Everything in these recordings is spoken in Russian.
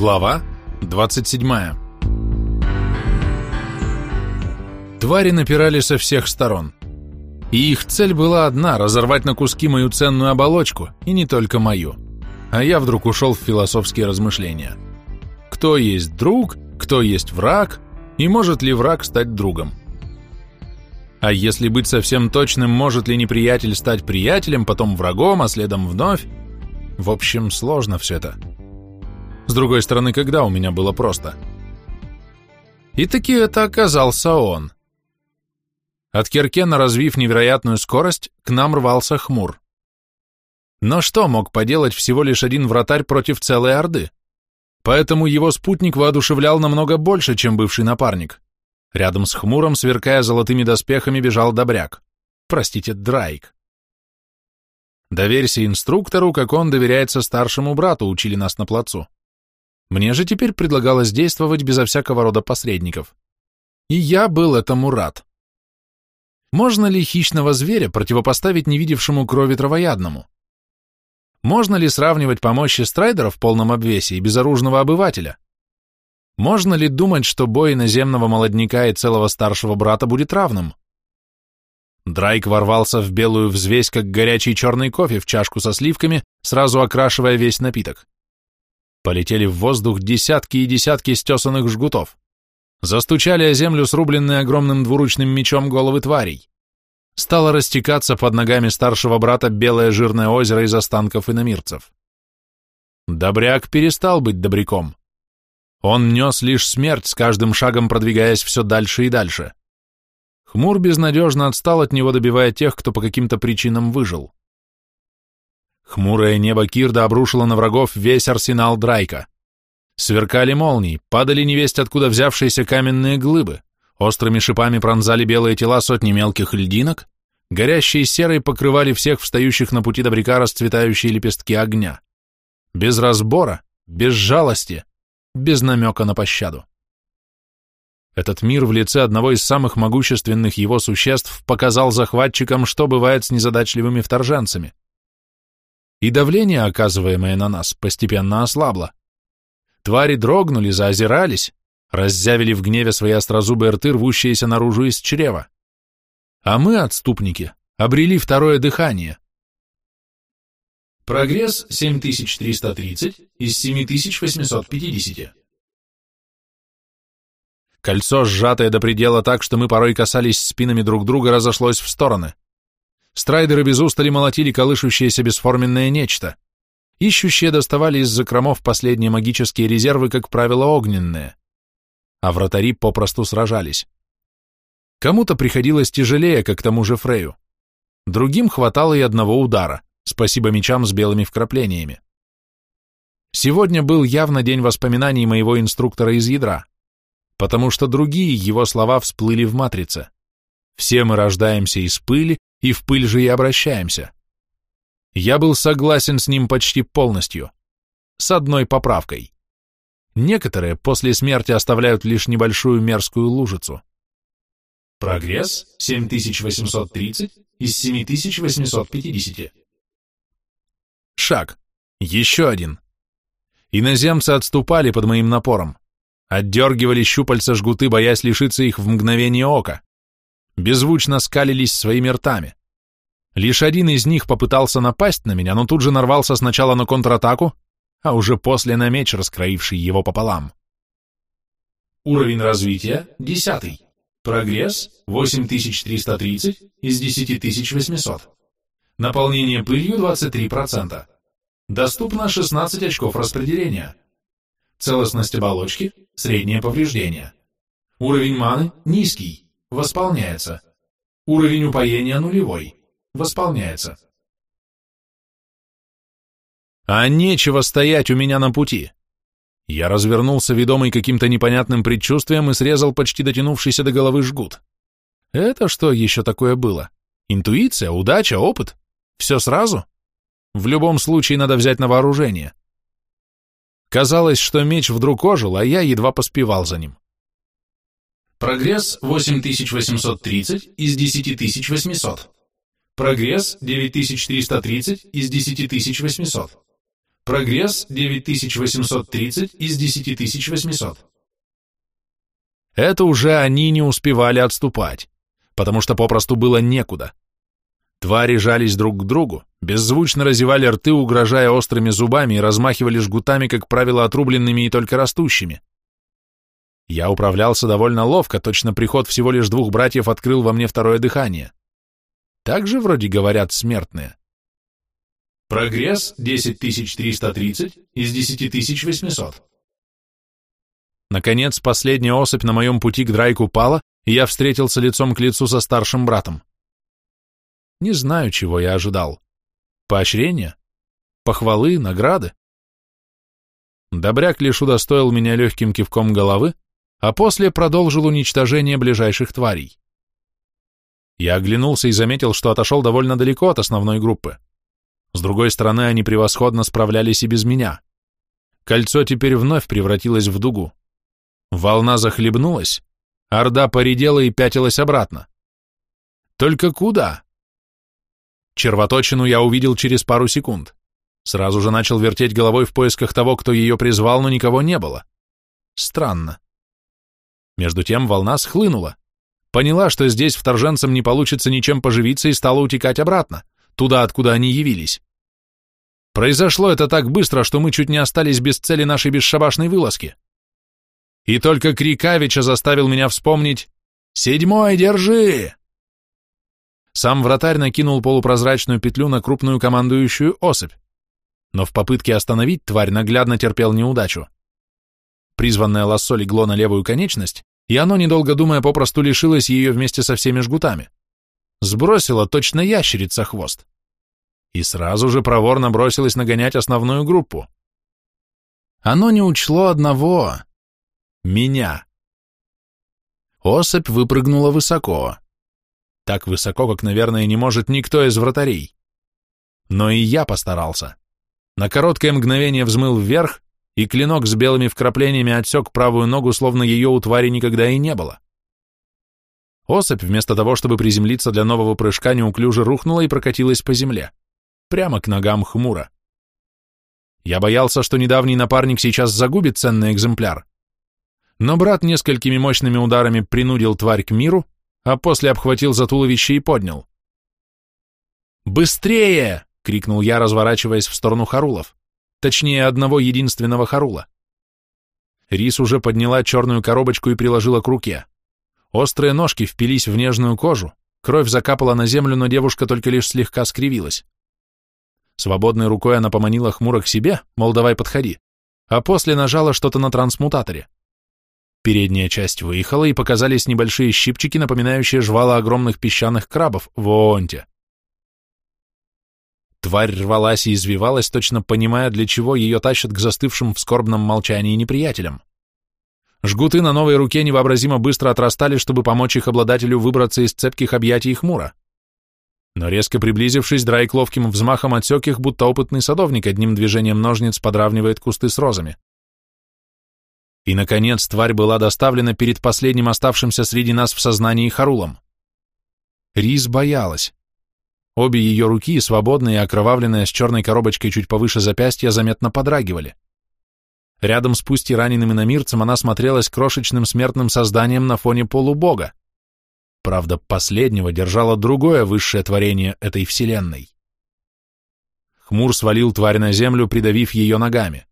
Глава 27 Твари напирали со всех сторон. И их цель была одна – разорвать на куски мою ценную оболочку, и не только мою. А я вдруг ушел в философские размышления. Кто есть друг, кто есть враг, и может ли враг стать другом? А если быть совсем точным, может ли неприятель стать приятелем, потом врагом, а следом вновь? В общем, сложно все это. С другой стороны, когда у меня было просто? И таки это оказался он. От Керкена, развив невероятную скорость, к нам рвался хмур. Но что мог поделать всего лишь один вратарь против целой орды? Поэтому его спутник воодушевлял намного больше, чем бывший напарник. Рядом с хмуром, сверкая золотыми доспехами, бежал добряк. Простите, Драйк. Доверься инструктору, как он доверяется старшему брату, учили нас на плацу. Мне же теперь предлагалось действовать безо всякого рода посредников. И я был этому рад. Можно ли хищного зверя противопоставить невидевшему крови травоядному? Можно ли сравнивать по мощи страйдера в полном обвесе и безоружного обывателя? Можно ли думать, что бой наземного молодняка и целого старшего брата будет равным? Драйк ворвался в белую взвесь, как горячий черный кофе в чашку со сливками, сразу окрашивая весь напиток. Полетели в воздух десятки и десятки стесанных жгутов. Застучали о землю срубленные огромным двуручным мечом головы тварей. Стало растекаться под ногами старшего брата белое жирное озеро из останков иномирцев. Добряк перестал быть добряком. Он нес лишь смерть, с каждым шагом продвигаясь все дальше и дальше. Хмур безнадежно отстал от него, добивая тех, кто по каким-то причинам выжил. Хмурое небо Кирда обрушило на врагов весь арсенал Драйка. Сверкали молнии, падали невесть откуда взявшиеся каменные глыбы, острыми шипами пронзали белые тела сотни мелких льдинок, горящие серой покрывали всех встающих на пути добряка расцветающие лепестки огня. Без разбора, без жалости, без намека на пощаду. Этот мир в лице одного из самых могущественных его существ показал захватчикам, что бывает с незадачливыми вторженцами и давление, оказываемое на нас, постепенно ослабло. Твари дрогнули, заозирались, раззявили в гневе свои острозубые рты, рвущиеся наружу из чрева. А мы, отступники, обрели второе дыхание. Прогресс 7330 из 7850. Кольцо, сжатое до предела так, что мы порой касались спинами друг друга, разошлось в стороны. Страйдеры без устали молотили колышущееся бесформенное нечто. Ищущие доставали из закромов последние магические резервы, как правило, огненные. А вратари попросту сражались. Кому-то приходилось тяжелее, как тому же Фрею. Другим хватало и одного удара, спасибо мечам с белыми вкраплениями. Сегодня был явно день воспоминаний моего инструктора из ядра, потому что другие его слова всплыли в матрице. Все мы рождаемся из пыли, и в пыль же и обращаемся. Я был согласен с ним почти полностью, с одной поправкой. Некоторые после смерти оставляют лишь небольшую мерзкую лужицу. Прогресс 7830 из 7850. Шаг. Еще один. Иноземцы отступали под моим напором. Отдергивали щупальца жгуты, боясь лишиться их в мгновение ока беззвучно скалились своими ртами. Лишь один из них попытался напасть на меня, но тут же нарвался сначала на контратаку, а уже после на меч, раскроивший его пополам. Уровень развития – 10. Прогресс – 8330 из 10800. Наполнение пылью – 23%. Доступно 16 очков распределения. Целостность оболочки – среднее повреждение. Уровень маны – низкий. Восполняется. Уровень упоения нулевой. Восполняется. А нечего стоять у меня на пути. Я развернулся, ведомый каким-то непонятным предчувствием, и срезал почти дотянувшийся до головы жгут. Это что еще такое было? Интуиция, удача, опыт? Все сразу? В любом случае надо взять на вооружение. Казалось, что меч вдруг ожил, а я едва поспевал за ним. Прогресс 8830 из 10800. Прогресс 9330 из 10800. Прогресс 9830 из 10800. Это уже они не успевали отступать, потому что попросту было некуда. Твари жались друг к другу, беззвучно разевали рты, угрожая острыми зубами и размахивали жгутами, как правило, отрубленными и только растущими. Я управлялся довольно ловко, точно приход всего лишь двух братьев открыл во мне второе дыхание. Так же, вроде говорят, смертные. Прогресс 10330 из 10800. Наконец, последняя особь на моем пути к Драйку пала, и я встретился лицом к лицу со старшим братом. Не знаю, чего я ожидал. Поощрения? Похвалы? Награды? Добряк лишь удостоил меня легким кивком головы, а после продолжил уничтожение ближайших тварей. Я оглянулся и заметил, что отошел довольно далеко от основной группы. С другой стороны, они превосходно справлялись и без меня. Кольцо теперь вновь превратилось в дугу. Волна захлебнулась, орда поредела и пятилась обратно. Только куда? Червоточину я увидел через пару секунд. Сразу же начал вертеть головой в поисках того, кто ее призвал, но никого не было. Странно. Между тем волна схлынула. Поняла, что здесь вторженцам не получится ничем поживиться и стала утекать обратно, туда, откуда они явились. Произошло это так быстро, что мы чуть не остались без цели нашей бесшабашной вылазки. И только крик Авича заставил меня вспомнить «Седьмой, держи!» Сам вратарь накинул полупрозрачную петлю на крупную командующую особь, но в попытке остановить тварь наглядно терпел неудачу. Призванное лассо легло на левую конечность, и оно, недолго думая, попросту лишилось ее вместе со всеми жгутами. Сбросило точно ящерица хвост. И сразу же проворно бросилось нагонять основную группу. Оно не учло одного — меня. Особь выпрыгнула высоко. Так высоко, как, наверное, не может никто из вратарей. Но и я постарался. На короткое мгновение взмыл вверх, и клинок с белыми вкраплениями отсек правую ногу, словно ее у твари никогда и не было. Особь, вместо того, чтобы приземлиться для нового прыжка, неуклюже рухнула и прокатилась по земле, прямо к ногам хмура. Я боялся, что недавний напарник сейчас загубит ценный экземпляр. Но брат несколькими мощными ударами принудил тварь к миру, а после обхватил за туловище и поднял. «Быстрее!» — крикнул я, разворачиваясь в сторону Харулов. Точнее, одного единственного Харула. Рис уже подняла черную коробочку и приложила к руке. Острые ножки впились в нежную кожу, кровь закапала на землю, но девушка только лишь слегка скривилась. Свободной рукой она поманила хмуро к себе, мол, давай подходи, а после нажала что-то на трансмутаторе. Передняя часть выехала, и показались небольшие щипчики, напоминающие жвала огромных песчаных крабов в Оонте. Тварь рвалась и извивалась, точно понимая, для чего ее тащат к застывшим в скорбном молчании неприятелям. Жгуты на новой руке невообразимо быстро отрастали, чтобы помочь их обладателю выбраться из цепких объятий хмура. Но резко приблизившись, Драйк ловким взмахом отсек их, будто опытный садовник одним движением ножниц подравнивает кусты с розами. И, наконец, тварь была доставлена перед последним оставшимся среди нас в сознании Харулом. Рис боялась. Обе ее руки, свободные и окровавленные, с черной коробочкой чуть повыше запястья, заметно подрагивали. Рядом с пусть и раненым иномирцем она смотрелась крошечным смертным созданием на фоне полубога. Правда, последнего держало другое высшее творение этой вселенной. Хмур свалил тварь на землю, придавив ее ногами.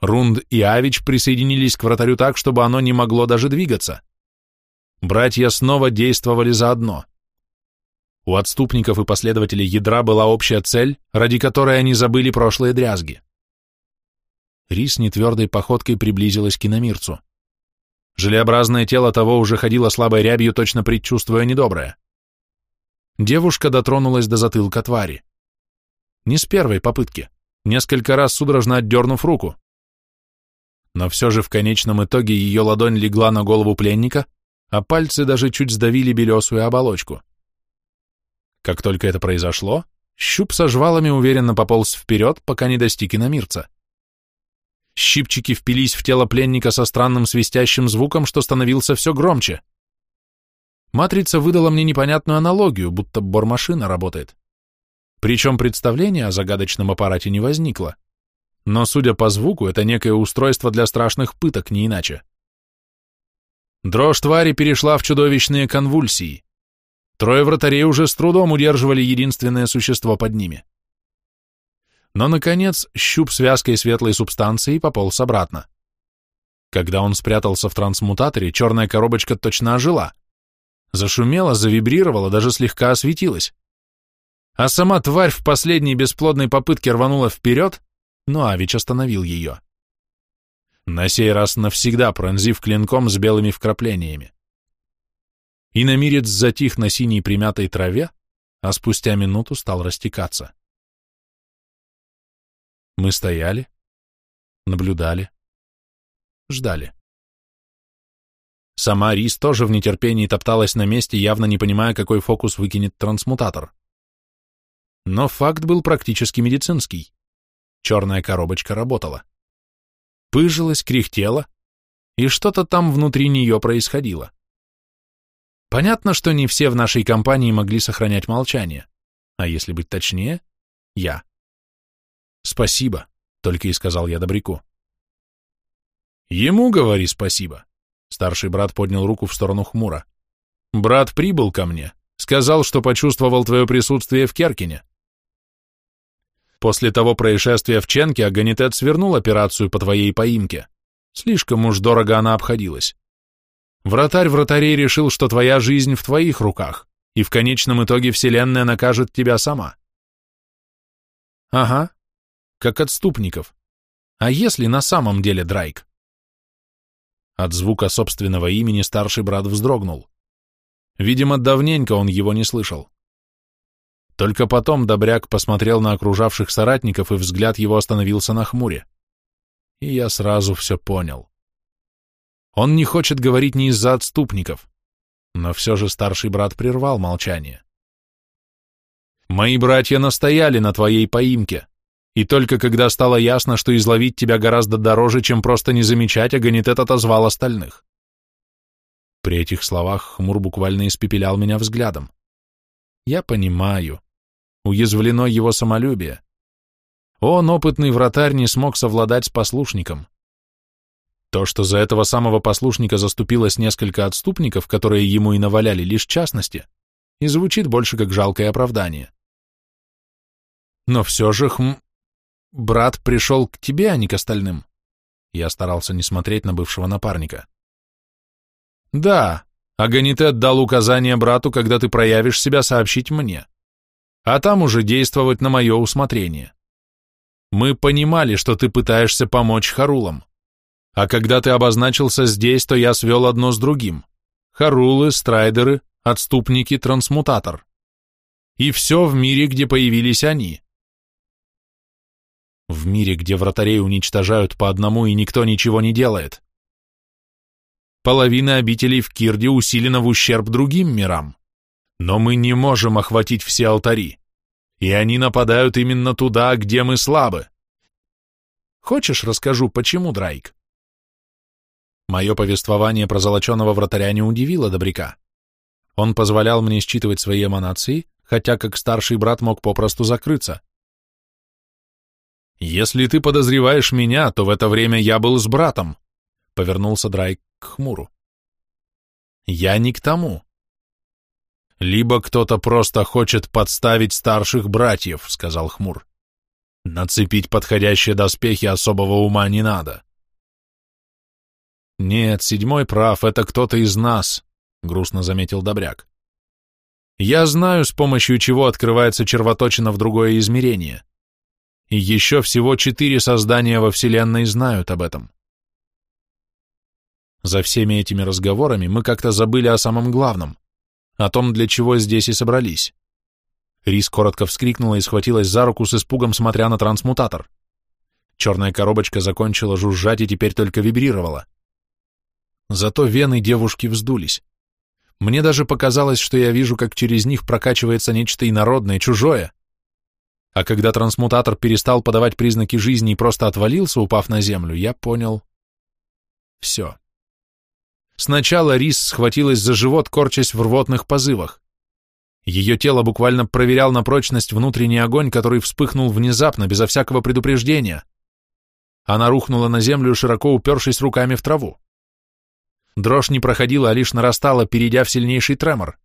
Рунд и Авич присоединились к вратарю так, чтобы оно не могло даже двигаться. Братья снова действовали заодно. У отступников и последователей ядра была общая цель, ради которой они забыли прошлые дрязги. Рис нетвердой походкой приблизилась к иномирцу. Желеобразное тело того уже ходило слабой рябью, точно предчувствуя недоброе. Девушка дотронулась до затылка твари. Не с первой попытки, несколько раз судорожно отдернув руку но все же в конечном итоге ее ладонь легла на голову пленника, а пальцы даже чуть сдавили белесую оболочку. Как только это произошло, щуп со жвалами уверенно пополз вперед, пока не достиг иномирца. Щипчики впились в тело пленника со странным свистящим звуком, что становился все громче. Матрица выдала мне непонятную аналогию, будто бормашина работает. Причем представление о загадочном аппарате не возникло но, судя по звуку, это некое устройство для страшных пыток, не иначе. Дрожь твари перешла в чудовищные конвульсии. Трое вратарей уже с трудом удерживали единственное существо под ними. Но, наконец, щуп связкой светлой субстанции пополз обратно. Когда он спрятался в трансмутаторе, черная коробочка точно ожила. Зашумела, завибрировала, даже слегка осветилась. А сама тварь в последней бесплодной попытке рванула вперед, но Авич остановил ее. На сей раз навсегда пронзив клинком с белыми вкраплениями. И намирец затих на синей примятой траве, а спустя минуту стал растекаться. Мы стояли, наблюдали, ждали. Сама Рис тоже в нетерпении топталась на месте, явно не понимая, какой фокус выкинет трансмутатор. Но факт был практически медицинский. Черная коробочка работала. Пыжилась, кряхтела, и что-то там внутри нее происходило. Понятно, что не все в нашей компании могли сохранять молчание, а если быть точнее, я. «Спасибо», — только и сказал я Добряку. «Ему говори спасибо», Старший брат поднял руку в сторону хмуро. «Брат прибыл ко мне. Сказал, что почувствовал твое присутствие в Керкине». После того происшествия в Ченке Аганитет свернул операцию по твоей поимке. Слишком уж дорого она обходилась. Вратарь вратарей решил, что твоя жизнь в твоих руках, и в конечном итоге Вселенная накажет тебя сама. Ага, как отступников. А если на самом деле Драйк? От звука собственного имени старший брат вздрогнул. Видимо, давненько он его не слышал. Только потом Добряк посмотрел на окружавших соратников, и взгляд его остановился на хмуре. И я сразу все понял. Он не хочет говорить не из-за отступников, но все же старший брат прервал молчание. «Мои братья настояли на твоей поимке. И только когда стало ясно, что изловить тебя гораздо дороже, чем просто не замечать, Аганитет отозвал остальных. При этих словах Хмур буквально испепелял меня взглядом. Я понимаю. Уязвлено его самолюбие. Он, опытный вратарь, не смог совладать с послушником. То, что за этого самого послушника заступилось несколько отступников, которые ему и наваляли лишь частности, и звучит больше как жалкое оправдание. Но все же хм... Брат пришел к тебе, а не к остальным. Я старался не смотреть на бывшего напарника. Да, Аганитет дал указание брату, когда ты проявишь себя, сообщить мне. А там уже действовать на мое усмотрение. Мы понимали, что ты пытаешься помочь Харулам. А когда ты обозначился здесь, то я свел одно с другим. Харулы, страйдеры, отступники, трансмутатор. И все в мире, где появились они. В мире, где вратарей уничтожают по одному и никто ничего не делает. Половина обителей в Кирде усилена в ущерб другим мирам. Но мы не можем охватить все алтари. И они нападают именно туда, где мы слабы. Хочешь, расскажу, почему, Драйк? Мое повествование про золоченого вратаря не удивило Добряка. Он позволял мне считывать свои эманации, хотя как старший брат мог попросту закрыться. «Если ты подозреваешь меня, то в это время я был с братом», — повернулся Драйк к хмуру. «Я не к тому. Либо кто-то просто хочет подставить старших братьев», — сказал хмур. «Нацепить подходящие доспехи особого ума не надо». «Нет, седьмой прав, это кто-то из нас», — грустно заметил Добряк. «Я знаю, с помощью чего открывается червоточина в другое измерение. И еще всего четыре создания во Вселенной знают об этом. За всеми этими разговорами мы как-то забыли о самом главном, о том, для чего здесь и собрались. Рис коротко вскрикнула и схватилась за руку с испугом, смотря на трансмутатор. Черная коробочка закончила жужжать и теперь только вибрировала. Зато вены девушки вздулись. Мне даже показалось, что я вижу, как через них прокачивается нечто инородное, чужое. А когда трансмутатор перестал подавать признаки жизни и просто отвалился, упав на землю, я понял. Все. Сначала Рис схватилась за живот, корчась в рвотных позывах. Ее тело буквально проверял на прочность внутренний огонь, который вспыхнул внезапно, безо всякого предупреждения. Она рухнула на землю, широко упершись руками в траву. Дрожь не проходила, а лишь нарастала, перейдя в сильнейший тремор.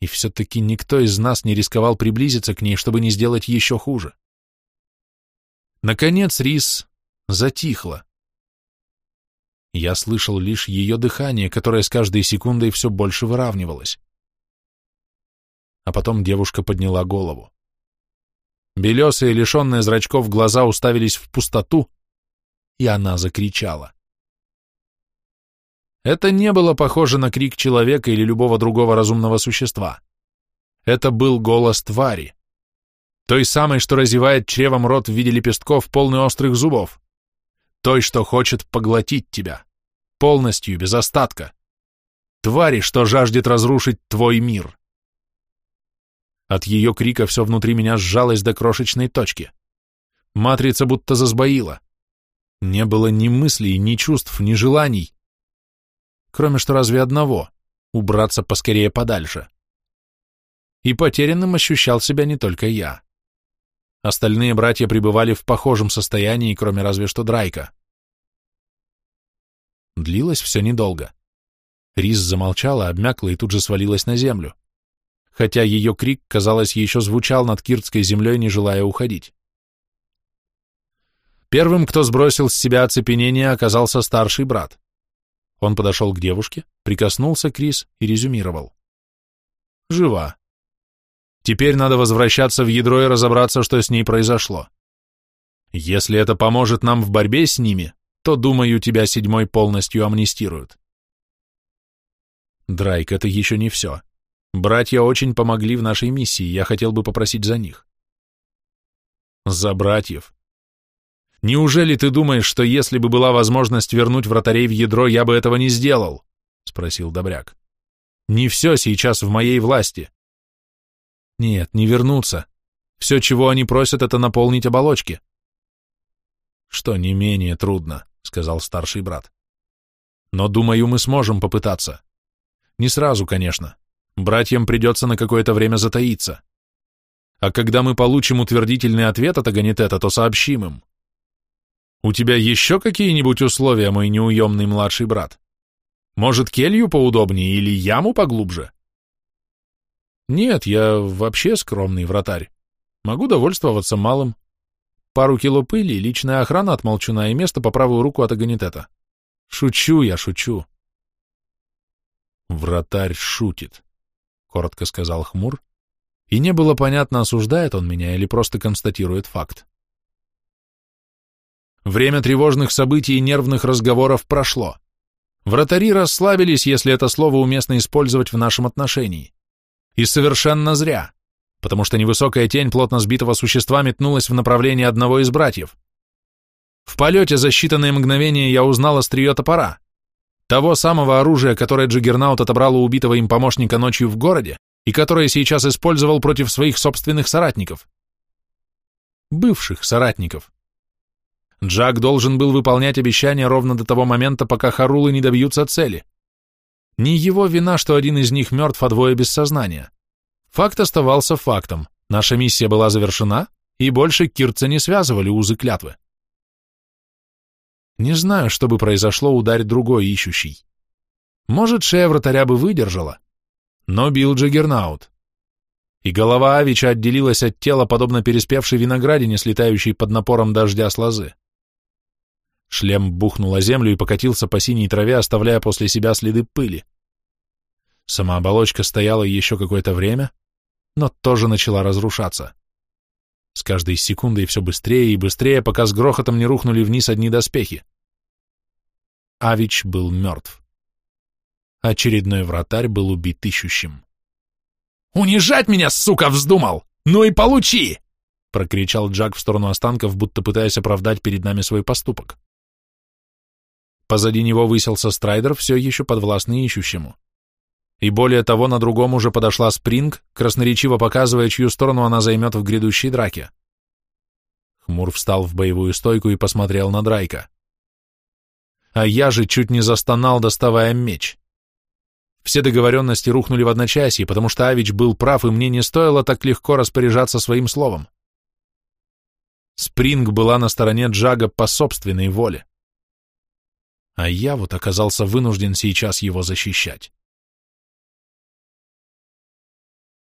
И все-таки никто из нас не рисковал приблизиться к ней, чтобы не сделать еще хуже. Наконец Рис затихла. Я слышал лишь ее дыхание, которое с каждой секундой все больше выравнивалось. А потом девушка подняла голову. Белесые, лишенные зрачков глаза уставились в пустоту, и она закричала. Это не было похоже на крик человека или любого другого разумного существа. Это был голос твари. Той самой, что разевает чревом рот в виде лепестков, полный острых зубов. Той, что хочет поглотить тебя. Полностью, без остатка. Твари, что жаждет разрушить твой мир. От ее крика все внутри меня сжалось до крошечной точки. Матрица будто засбоила. Не было ни мыслей, ни чувств, ни желаний. Кроме что разве одного — убраться поскорее подальше. И потерянным ощущал себя не только я. Остальные братья пребывали в похожем состоянии, кроме разве что Драйка. Длилось все недолго. Рис замолчала, обмякла и тут же свалилась на землю. Хотя ее крик, казалось, еще звучал над киртской землей, не желая уходить. Первым, кто сбросил с себя оцепенение, оказался старший брат. Он подошел к девушке, прикоснулся к Рис и резюмировал. Жива. Теперь надо возвращаться в ядро и разобраться, что с ней произошло. Если это поможет нам в борьбе с ними, то, думаю, тебя седьмой полностью амнистируют. Драйк, это еще не все. Братья очень помогли в нашей миссии, я хотел бы попросить за них. За братьев. Неужели ты думаешь, что если бы была возможность вернуть вратарей в ядро, я бы этого не сделал? Спросил Добряк. Не все сейчас в моей власти. Нет, не вернуться. Все, чего они просят, это наполнить оболочки. Что не менее трудно, сказал старший брат. Но, думаю, мы сможем попытаться. Не сразу, конечно. Братьям придется на какое-то время затаиться. А когда мы получим утвердительный ответ от Аганитета, то сообщим им. У тебя еще какие-нибудь условия, мой неуемный младший брат? Может, келью поудобнее или яму поглубже? Нет, я вообще скромный вратарь. Могу довольствоваться малым. Пару кило пыли, личная охрана от молчуна и место по правую руку от агонитета. Шучу я, шучу. Вратарь шутит, коротко сказал Хмур, и не было понятно, осуждает он меня или просто констатирует факт. Время тревожных событий и нервных разговоров прошло. Вратари расслабились, если это слово уместно использовать в нашем отношении. И совершенно зря, потому что невысокая тень плотно сбитого существа метнулась в направлении одного из братьев. В полете за считанные мгновения я узнал острие топора, того самого оружия, которое Джиггернаут отобрал у убитого им помощника ночью в городе и которое сейчас использовал против своих собственных соратников. Бывших соратников. Джак должен был выполнять обещания ровно до того момента, пока Харулы не добьются цели. Не его вина, что один из них мертв, а двое без сознания. Факт оставался фактом. Наша миссия была завершена, и больше Кирца не связывали узы клятвы. Не знаю, что бы произошло, ударь другой ищущий. Может, шея вратаря бы выдержала, но бил Джаггернаут. И голова Авича отделилась от тела, подобно переспевшей виноградине, слетающей под напором дождя с лозы. Шлем бухнул о землю и покатился по синей траве, оставляя после себя следы пыли. Сама оболочка стояла еще какое-то время, но тоже начала разрушаться. С каждой секундой все быстрее и быстрее, пока с грохотом не рухнули вниз одни доспехи. Авич был мертв. Очередной вратарь был убит ищущим. «Унижать меня, сука, вздумал! Ну и получи!» — прокричал Джак в сторону останков, будто пытаясь оправдать перед нами свой поступок. Позади него выселся Страйдер, все еще подвластный ищущему. И более того, на другом уже подошла Спринг, красноречиво показывая, чью сторону она займет в грядущей драке. Хмур встал в боевую стойку и посмотрел на Драйка. А я же чуть не застонал, доставая меч. Все договоренности рухнули в одночасье, потому что Авич был прав, и мне не стоило так легко распоряжаться своим словом. Спринг была на стороне Джага по собственной воле. А я вот оказался вынужден сейчас его защищать.